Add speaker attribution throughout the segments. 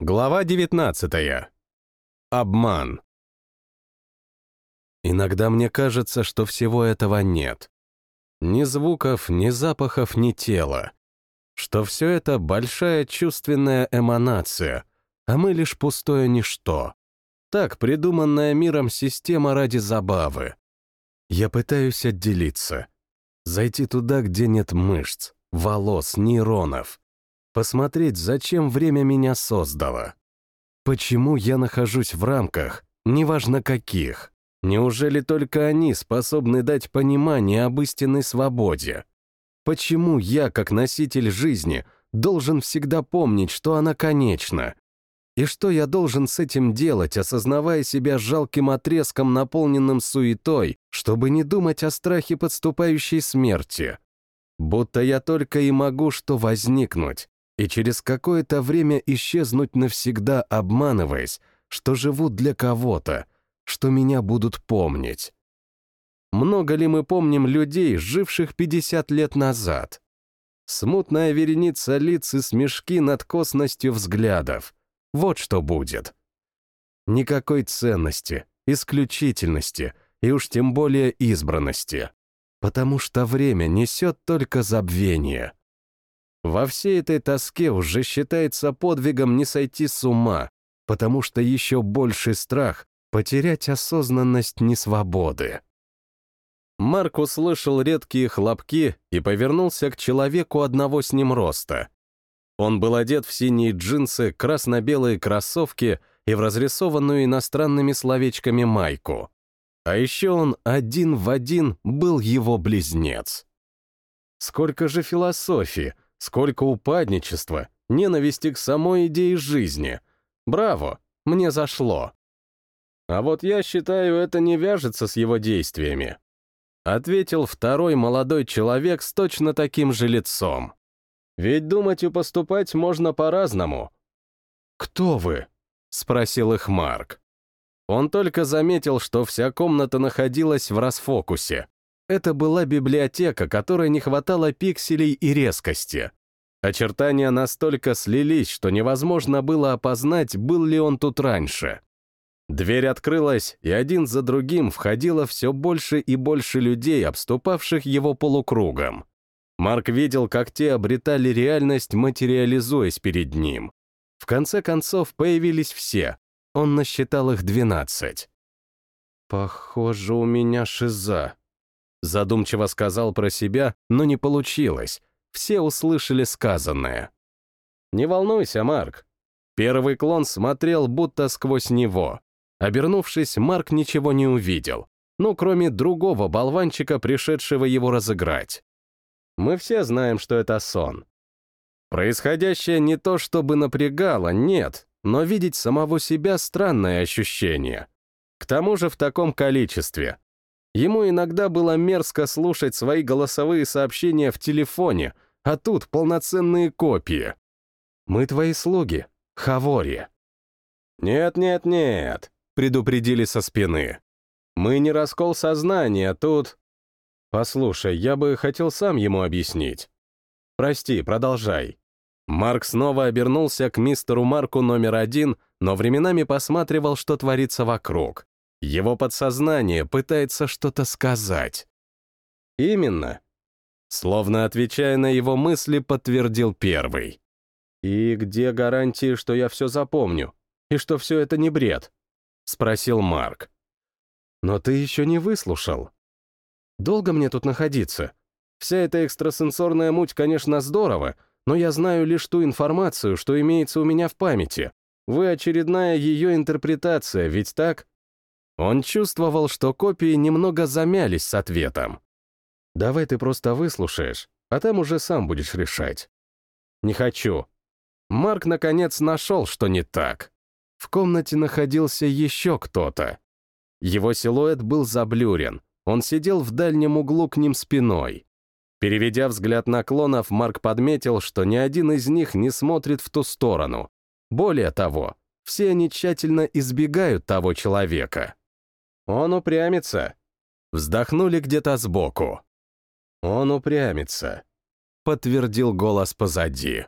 Speaker 1: Глава 19. Обман. Иногда мне кажется, что всего этого нет. Ни звуков, ни запахов, ни тела. Что все это большая чувственная эманация, а мы лишь пустое ничто. Так придуманная миром система ради забавы. Я пытаюсь отделиться. Зайти туда, где нет мышц, волос, нейронов посмотреть, зачем время меня создало. Почему я нахожусь в рамках, неважно каких. Неужели только они способны дать понимание об истинной свободе? Почему я, как носитель жизни, должен всегда помнить, что она конечна? И что я должен с этим делать, осознавая себя жалким отрезком, наполненным суетой, чтобы не думать о страхе подступающей смерти? Будто я только и могу что возникнуть, и через какое-то время исчезнуть навсегда, обманываясь, что живу для кого-то, что меня будут помнить. Много ли мы помним людей, живших 50 лет назад? Смутная вереница лиц и смешки над косностью взглядов. Вот что будет. Никакой ценности, исключительности и уж тем более избранности. Потому что время несет только забвение — во всей этой тоске уже считается подвигом не сойти с ума, потому что еще больший страх — потерять осознанность несвободы. Марк услышал редкие хлопки и повернулся к человеку одного с ним роста. Он был одет в синие джинсы, красно-белые кроссовки и в разрисованную иностранными словечками майку. А еще он один в один был его близнец. Сколько же философии, Сколько упадничества, ненависти к самой идее жизни. Браво, мне зашло. А вот я считаю, это не вяжется с его действиями. Ответил второй молодой человек с точно таким же лицом. Ведь думать и поступать можно по-разному. «Кто вы?» — спросил их Марк. Он только заметил, что вся комната находилась в расфокусе. Это была библиотека, которой не хватало пикселей и резкости. Очертания настолько слились, что невозможно было опознать, был ли он тут раньше. Дверь открылась, и один за другим входило все больше и больше людей, обступавших его полукругом. Марк видел, как те обретали реальность, материализуясь перед ним. В конце концов появились все. Он насчитал их двенадцать. «Похоже, у меня шиза», Задумчиво сказал про себя, но не получилось. Все услышали сказанное. «Не волнуйся, Марк». Первый клон смотрел будто сквозь него. Обернувшись, Марк ничего не увидел. Ну, кроме другого болванчика, пришедшего его разыграть. Мы все знаем, что это сон. Происходящее не то чтобы напрягало, нет, но видеть самого себя — странное ощущение. К тому же в таком количестве. Ему иногда было мерзко слушать свои голосовые сообщения в телефоне, а тут полноценные копии. «Мы твои слуги, Хавори». «Нет-нет-нет», — предупредили со спины. «Мы не раскол сознания, тут...» «Послушай, я бы хотел сам ему объяснить». «Прости, продолжай». Марк снова обернулся к мистеру Марку номер один, но временами посматривал, что творится вокруг. Его подсознание пытается что-то сказать. Именно. Словно отвечая на его мысли, подтвердил первый. «И где гарантии, что я все запомню? И что все это не бред?» — спросил Марк. «Но ты еще не выслушал. Долго мне тут находиться? Вся эта экстрасенсорная муть, конечно, здорово, но я знаю лишь ту информацию, что имеется у меня в памяти. Вы очередная ее интерпретация, ведь так?» Он чувствовал, что копии немного замялись с ответом. «Давай ты просто выслушаешь, а там уже сам будешь решать». «Не хочу». Марк, наконец, нашел, что не так. В комнате находился еще кто-то. Его силуэт был заблюрен, он сидел в дальнем углу к ним спиной. Переведя взгляд на клонов, Марк подметил, что ни один из них не смотрит в ту сторону. Более того, все они тщательно избегают того человека. Он упрямится. Вздохнули где-то сбоку. Он упрямится. Подтвердил голос позади.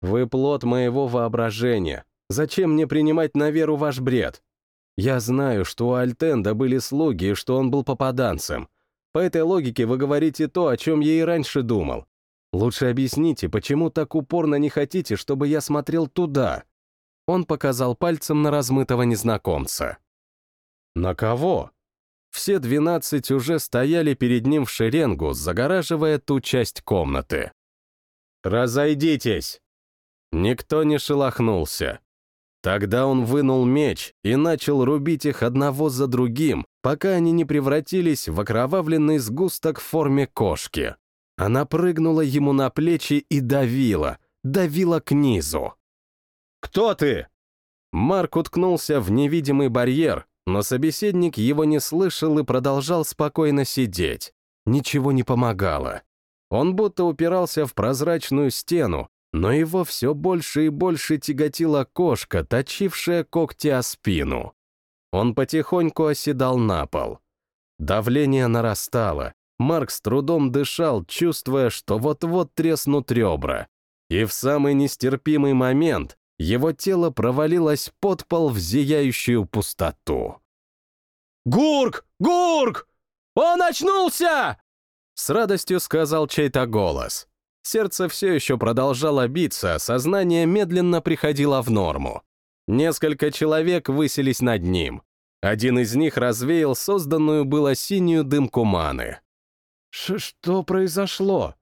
Speaker 1: Вы плод моего воображения. Зачем мне принимать на веру ваш бред? Я знаю, что у Альтенда были слуги и что он был попаданцем. По этой логике вы говорите то, о чем я и раньше думал. Лучше объясните, почему так упорно не хотите, чтобы я смотрел туда?» Он показал пальцем на размытого незнакомца. «На кого?» Все двенадцать уже стояли перед ним в шеренгу, загораживая ту часть комнаты. «Разойдитесь!» Никто не шелохнулся. Тогда он вынул меч и начал рубить их одного за другим, пока они не превратились в окровавленный сгусток в форме кошки. Она прыгнула ему на плечи и давила, давила к низу. «Кто ты?» Марк уткнулся в невидимый барьер, но собеседник его не слышал и продолжал спокойно сидеть. Ничего не помогало. Он будто упирался в прозрачную стену, но его все больше и больше тяготила кошка, точившая когти о спину. Он потихоньку оседал на пол. Давление нарастало. Марк с трудом дышал, чувствуя, что вот-вот треснут ребра. И в самый нестерпимый момент его тело провалилось под пол в зияющую пустоту. «Гурк! Гурк! Он очнулся!» С радостью сказал чей-то голос. Сердце все еще продолжало биться, сознание медленно приходило в норму. Несколько человек высились над ним. Один из них развеял созданную было синюю дымку маны. «Что произошло?» —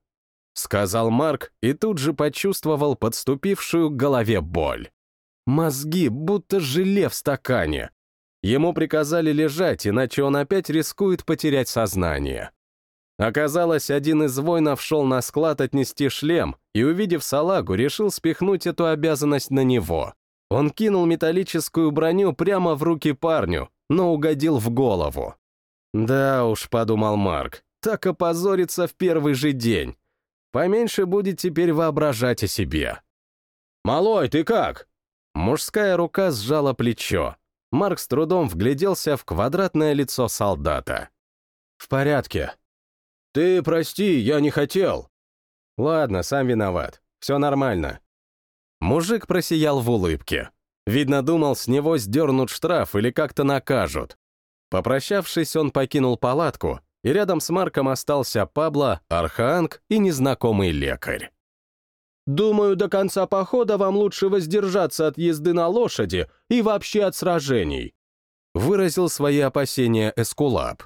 Speaker 1: сказал Марк и тут же почувствовал подступившую к голове боль. Мозги будто желе в стакане. Ему приказали лежать, иначе он опять рискует потерять сознание. Оказалось, один из воинов шел на склад отнести шлем и, увидев салагу, решил спихнуть эту обязанность на него. Он кинул металлическую броню прямо в руки парню, но угодил в голову. «Да уж», — подумал Марк, — «так опозориться в первый же день. Поменьше будет теперь воображать о себе». «Малой, ты как?» Мужская рука сжала плечо. Марк с трудом вгляделся в квадратное лицо солдата. «В порядке», «Ты прости, я не хотел». «Ладно, сам виноват. Все нормально». Мужик просиял в улыбке. Видно, думал, с него сдернут штраф или как-то накажут. Попрощавшись, он покинул палатку, и рядом с Марком остался Пабло, Арханг и незнакомый лекарь. «Думаю, до конца похода вам лучше воздержаться от езды на лошади и вообще от сражений», выразил свои опасения Эскулап.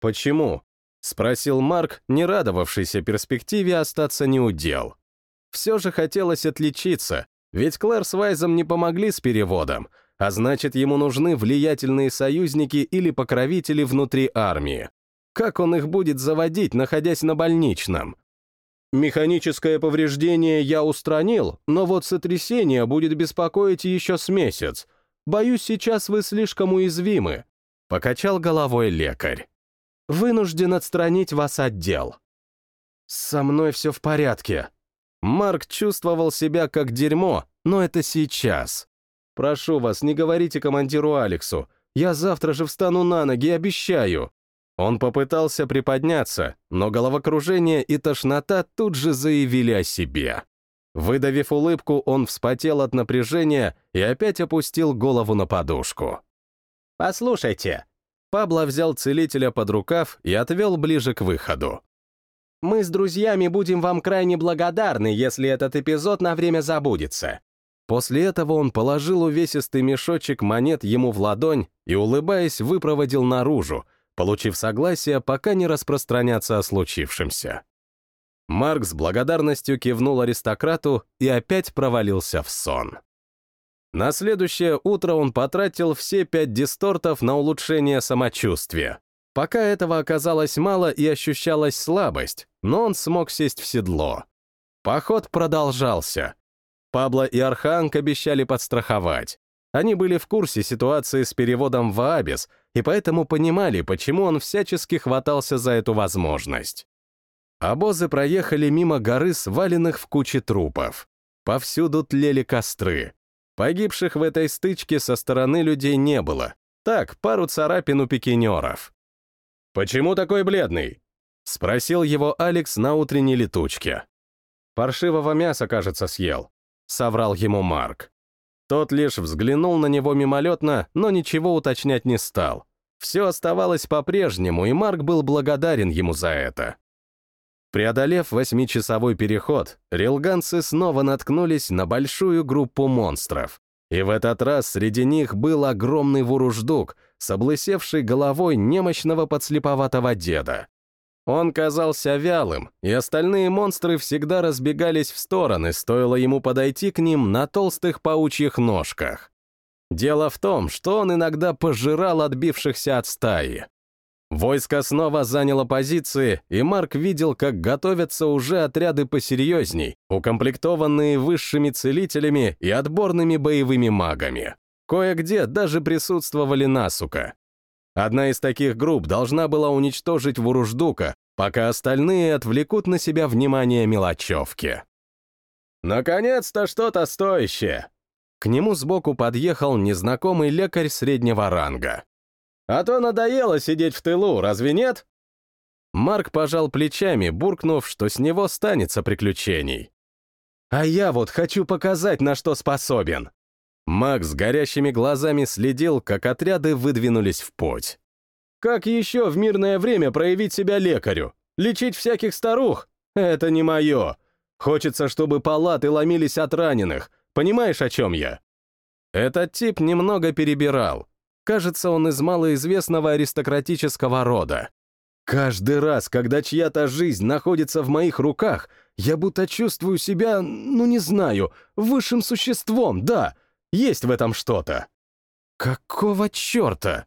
Speaker 1: «Почему?» — спросил Марк, не радовавшийся перспективе остаться неудел. Все же хотелось отличиться, ведь Клэр с Вайзом не помогли с переводом, а значит, ему нужны влиятельные союзники или покровители внутри армии. Как он их будет заводить, находясь на больничном? Механическое повреждение я устранил, но вот сотрясение будет беспокоить еще с месяц. Боюсь, сейчас вы слишком уязвимы. Покачал головой лекарь вынужден отстранить вас от дел. Со мной все в порядке. Марк чувствовал себя как дерьмо, но это сейчас. Прошу вас, не говорите командиру Алексу. Я завтра же встану на ноги, обещаю. Он попытался приподняться, но головокружение и тошнота тут же заявили о себе. Выдавив улыбку, он вспотел от напряжения и опять опустил голову на подушку. «Послушайте, Пабло взял целителя под рукав и отвел ближе к выходу. «Мы с друзьями будем вам крайне благодарны, если этот эпизод на время забудется». После этого он положил увесистый мешочек монет ему в ладонь и, улыбаясь, выпроводил наружу, получив согласие пока не распространяться о случившемся. Марк с благодарностью кивнул аристократу и опять провалился в сон. На следующее утро он потратил все пять дистортов на улучшение самочувствия. Пока этого оказалось мало и ощущалась слабость, но он смог сесть в седло. Поход продолжался. Пабло и Арханг обещали подстраховать. Они были в курсе ситуации с переводом в Аабис и поэтому понимали, почему он всячески хватался за эту возможность. Обозы проехали мимо горы, сваленных в куче трупов. Повсюду тлели костры. Погибших в этой стычке со стороны людей не было. Так, пару царапин у пикинеров. «Почему такой бледный?» — спросил его Алекс на утренней летучке. «Паршивого мяса, кажется, съел. соврал ему Марк. Тот лишь взглянул на него мимолетно, но ничего уточнять не стал. Все оставалось по-прежнему, и Марк был благодарен ему за это. Преодолев восьмичасовой переход, рилганцы снова наткнулись на большую группу монстров. И в этот раз среди них был огромный вуруждук с облысевшей головой немощного подслеповатого деда. Он казался вялым, и остальные монстры всегда разбегались в стороны, стоило ему подойти к ним на толстых паучьих ножках. Дело в том, что он иногда пожирал отбившихся от стаи. Войско снова заняло позиции, и Марк видел, как готовятся уже отряды посерьезней, укомплектованные высшими целителями и отборными боевыми магами. Кое-где даже присутствовали насука. Одна из таких групп должна была уничтожить Вуруждука, пока остальные отвлекут на себя внимание мелочевки. «Наконец-то что-то стоящее!» К нему сбоку подъехал незнакомый лекарь среднего ранга. «А то надоело сидеть в тылу, разве нет?» Марк пожал плечами, буркнув, что с него станется приключений. «А я вот хочу показать, на что способен!» Макс с горящими глазами следил, как отряды выдвинулись в путь. «Как еще в мирное время проявить себя лекарю? Лечить всяких старух? Это не мое. Хочется, чтобы палаты ломились от раненых. Понимаешь, о чем я?» Этот тип немного перебирал. Кажется, он из малоизвестного аристократического рода. Каждый раз, когда чья-то жизнь находится в моих руках, я будто чувствую себя, ну не знаю, высшим существом, да, есть в этом что-то. Какого черта?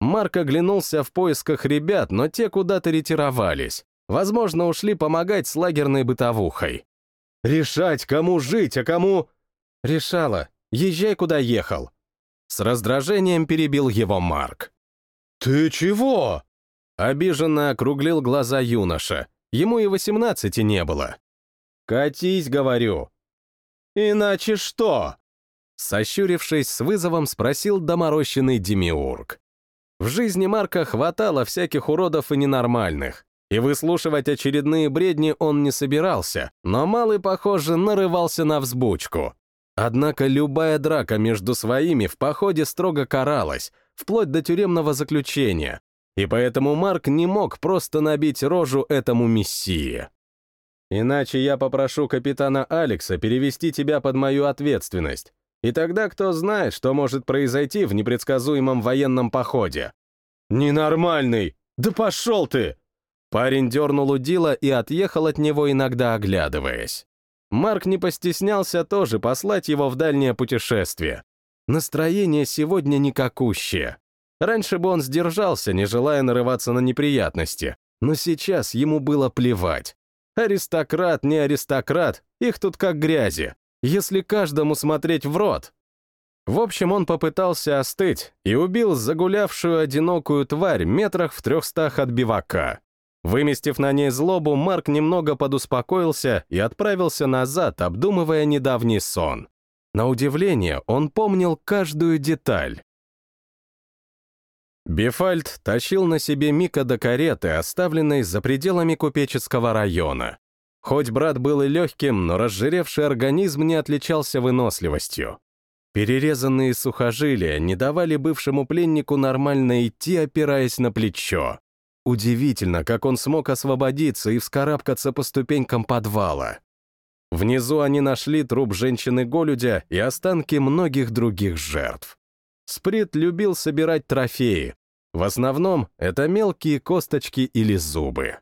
Speaker 1: Марк оглянулся в поисках ребят, но те куда-то ретировались. Возможно, ушли помогать с лагерной бытовухой. Решать, кому жить, а кому... Решала. Езжай, куда ехал. С раздражением перебил его Марк. «Ты чего?» Обиженно округлил глаза юноша. Ему и восемнадцати не было. «Катись, говорю». «Иначе что?» Сощурившись, с вызовом спросил доморощенный Демиург. В жизни Марка хватало всяких уродов и ненормальных, и выслушивать очередные бредни он не собирался, но малый, похоже, нарывался на взбучку. Однако любая драка между своими в походе строго каралась, вплоть до тюремного заключения, и поэтому Марк не мог просто набить рожу этому мессии. «Иначе я попрошу капитана Алекса перевести тебя под мою ответственность, и тогда кто знает, что может произойти в непредсказуемом военном походе. «Ненормальный! Да пошел ты!» Парень дернул удила и отъехал от него, иногда оглядываясь. Марк не постеснялся тоже послать его в дальнее путешествие. Настроение сегодня никакущее. Раньше бы он сдержался, не желая нарываться на неприятности, но сейчас ему было плевать. Аристократ, не аристократ, их тут как грязи если каждому смотреть в рот? В общем, он попытался остыть и убил загулявшую одинокую тварь метрах в трехстах от бивака. Выместив на ней злобу, Марк немного подуспокоился и отправился назад, обдумывая недавний сон. На удивление, он помнил каждую деталь. Бефальд тащил на себе Мика до кареты, оставленной за пределами купеческого района. Хоть брат был и легким, но разжиревший организм не отличался выносливостью. Перерезанные сухожилия не давали бывшему пленнику нормально идти, опираясь на плечо. Удивительно, как он смог освободиться и вскарабкаться по ступенькам подвала. Внизу они нашли труп женщины-голюдя и останки многих других жертв. Сприт любил собирать трофеи. В основном это мелкие косточки или зубы.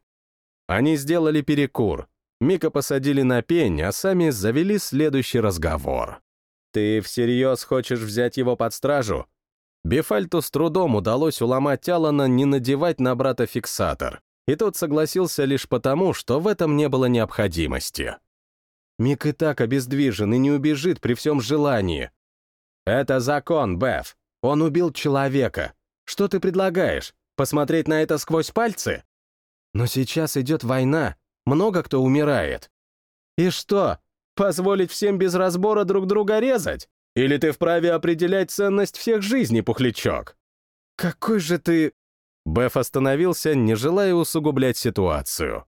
Speaker 1: Они сделали перекур, Мика посадили на пень, а сами завели следующий разговор. «Ты всерьез хочешь взять его под стражу?» Бефальту с трудом удалось уломать Алана не надевать на брата фиксатор, и тот согласился лишь потому, что в этом не было необходимости. Мик и так обездвижен и не убежит при всем желании. «Это закон, Беф. Он убил человека. Что ты предлагаешь? Посмотреть на это сквозь пальцы?» «Но сейчас идет война, много кто умирает. И что, позволить всем без разбора друг друга резать? Или ты вправе определять ценность всех жизней, пухлячок? Какой же ты... Беф остановился, не желая усугублять ситуацию.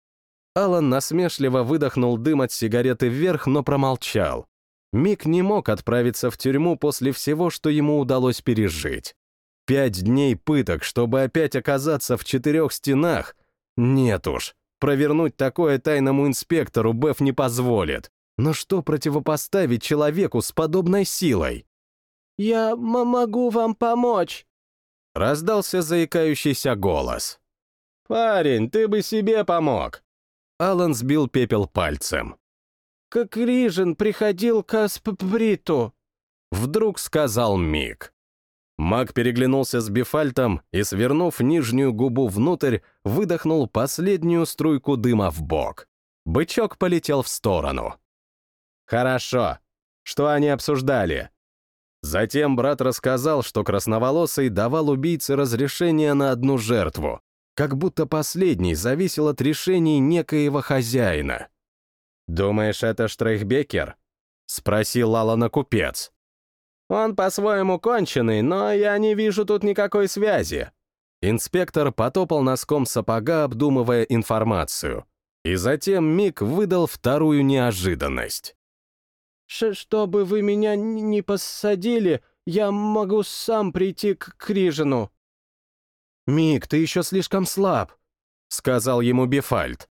Speaker 1: Алан насмешливо выдохнул дым от сигареты вверх, но промолчал. Мик не мог отправиться в тюрьму после всего, что ему удалось пережить. Пять дней пыток, чтобы опять оказаться в четырех стенах? Нет уж, провернуть такое тайному инспектору Беф не позволит. Но что противопоставить человеку с подобной силой?
Speaker 2: «Я могу вам помочь», —
Speaker 1: раздался заикающийся голос. «Парень, ты бы себе помог!» Алан сбил пепел пальцем.
Speaker 2: «Как Рижин приходил к Асприту», —
Speaker 1: вдруг сказал Мик. Маг переглянулся с Бифальтом и, свернув нижнюю губу внутрь, выдохнул последнюю струйку дыма в бок. Бычок полетел в сторону. «Хорошо. Что они обсуждали?» Затем брат рассказал, что красноволосый давал убийце разрешение на одну жертву, как будто последний зависел от решений некоего хозяина. «Думаешь, это Штрейхбекер?» — спросил Алана купец. «Он по-своему конченый, но я не вижу тут никакой связи». Инспектор потопал носком сапога, обдумывая информацию. И затем Мик выдал вторую неожиданность.
Speaker 2: «Чтобы вы меня не посадили, я могу сам прийти к Крижину».
Speaker 1: «Мик, ты еще слишком слаб», — сказал ему Бефальд.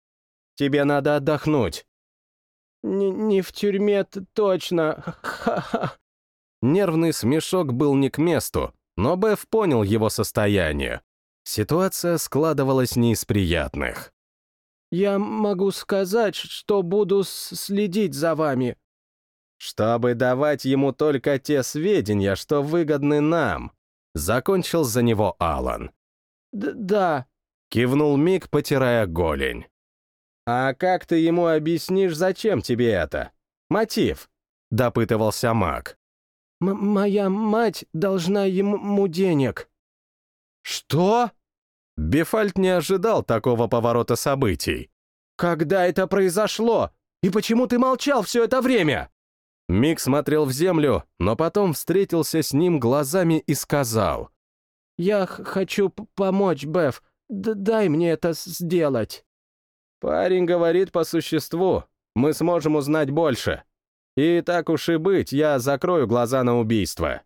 Speaker 1: «Тебе надо отдохнуть».
Speaker 2: «Не, не в тюрьме точно. Ха-ха».
Speaker 1: Нервный смешок был не к месту, но Беф понял его состояние. Ситуация складывалась не из приятных.
Speaker 2: «Я могу сказать, что буду следить за вами,
Speaker 1: чтобы давать ему только те сведения, что выгодны нам», — закончил за него Алан.
Speaker 2: «Да», —
Speaker 1: кивнул Мик, потирая голень. «А как ты ему объяснишь, зачем тебе это? Мотив?» — допытывался маг.
Speaker 2: М «Моя мать должна ему денег».
Speaker 1: «Что?» Бефальт не ожидал такого поворота событий. «Когда это произошло? И почему ты молчал все это время?» Мик смотрел в землю, но потом встретился с ним глазами и сказал.
Speaker 2: «Я хочу помочь, Беф. Д дай мне это сделать».
Speaker 1: Парень говорит по существу. Мы сможем узнать больше. И так уж и быть, я закрою глаза на убийство.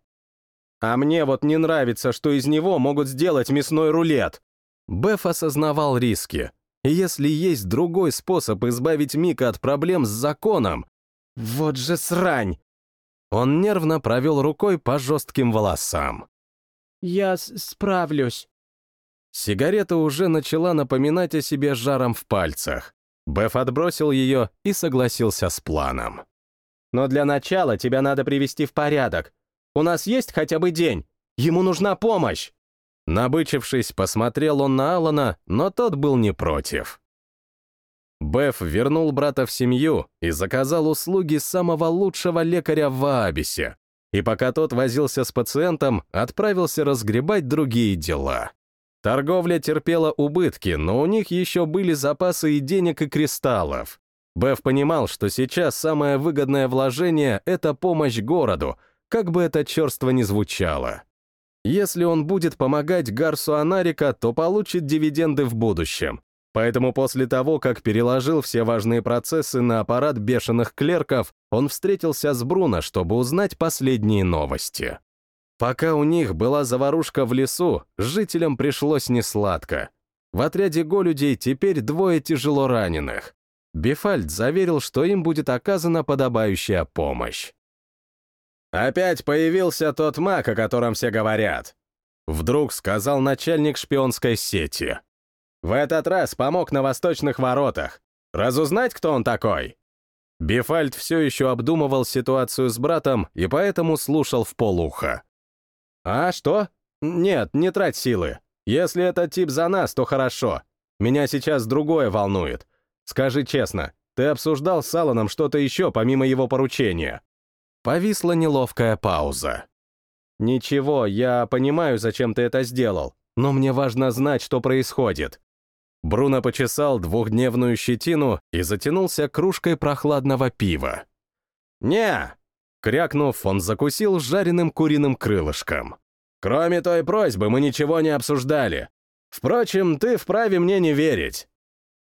Speaker 1: А мне вот не нравится, что из него могут сделать мясной рулет. Беф осознавал риски. И если есть другой способ избавить Мика от проблем с законом, вот же срань! Он нервно провел рукой по жестким волосам.
Speaker 2: «Я справлюсь».
Speaker 1: Сигарета уже начала напоминать о себе жаром в пальцах. Беф отбросил ее и согласился с планом. «Но для начала тебя надо привести в порядок. У нас есть хотя бы день. Ему нужна помощь!» Набычившись, посмотрел он на Алана, но тот был не против. Беф вернул брата в семью и заказал услуги самого лучшего лекаря в Аабисе. И пока тот возился с пациентом, отправился разгребать другие дела. Торговля терпела убытки, но у них еще были запасы и денег, и кристаллов. Беф понимал, что сейчас самое выгодное вложение — это помощь городу, как бы это черство ни звучало. Если он будет помогать Гарсу Анарика, то получит дивиденды в будущем. Поэтому после того, как переложил все важные процессы на аппарат бешеных клерков, он встретился с Бруно, чтобы узнать последние новости. Пока у них была заварушка в лесу, жителям пришлось несладко. В отряде голюдей теперь двое тяжело раненых. Бефальд заверил, что им будет оказана подобающая помощь. «Опять появился тот маг, о котором все говорят», — вдруг сказал начальник шпионской сети. В этот раз помог на восточных воротах. Разузнать, кто он такой?» Бифальд все еще обдумывал ситуацию с братом и поэтому слушал в полуха. «А что? Нет, не трать силы. Если этот тип за нас, то хорошо. Меня сейчас другое волнует. Скажи честно, ты обсуждал с Алланом что-то еще помимо его поручения?» Повисла неловкая пауза. «Ничего, я понимаю, зачем ты это сделал, но мне важно знать, что происходит. Бруно почесал двухдневную щетину и затянулся кружкой прохладного пива. «Не!» — крякнув, он закусил жареным куриным крылышком. «Кроме той просьбы мы ничего не обсуждали. Впрочем, ты вправе мне не верить».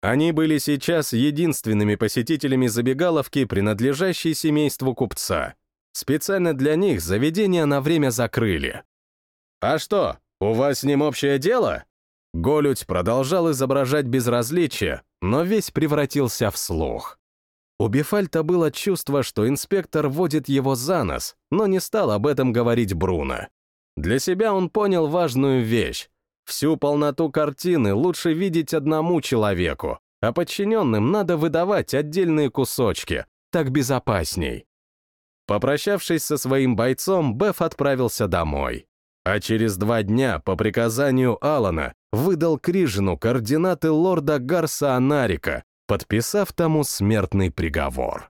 Speaker 1: Они были сейчас единственными посетителями забегаловки, принадлежащей семейству купца. Специально для них заведение на время закрыли. «А что, у вас с ним общее дело?» Голють продолжал изображать безразличие, но весь превратился в слух. У Бефальта было чувство, что инспектор водит его за нос, но не стал об этом говорить Бруно. Для себя он понял важную вещь. Всю полноту картины лучше видеть одному человеку, а подчиненным надо выдавать отдельные кусочки, так безопасней. Попрощавшись со своим бойцом, Беф отправился домой. А через два дня, по приказанию Алана, выдал Крижину координаты лорда Гарса Анарика, подписав тому смертный приговор.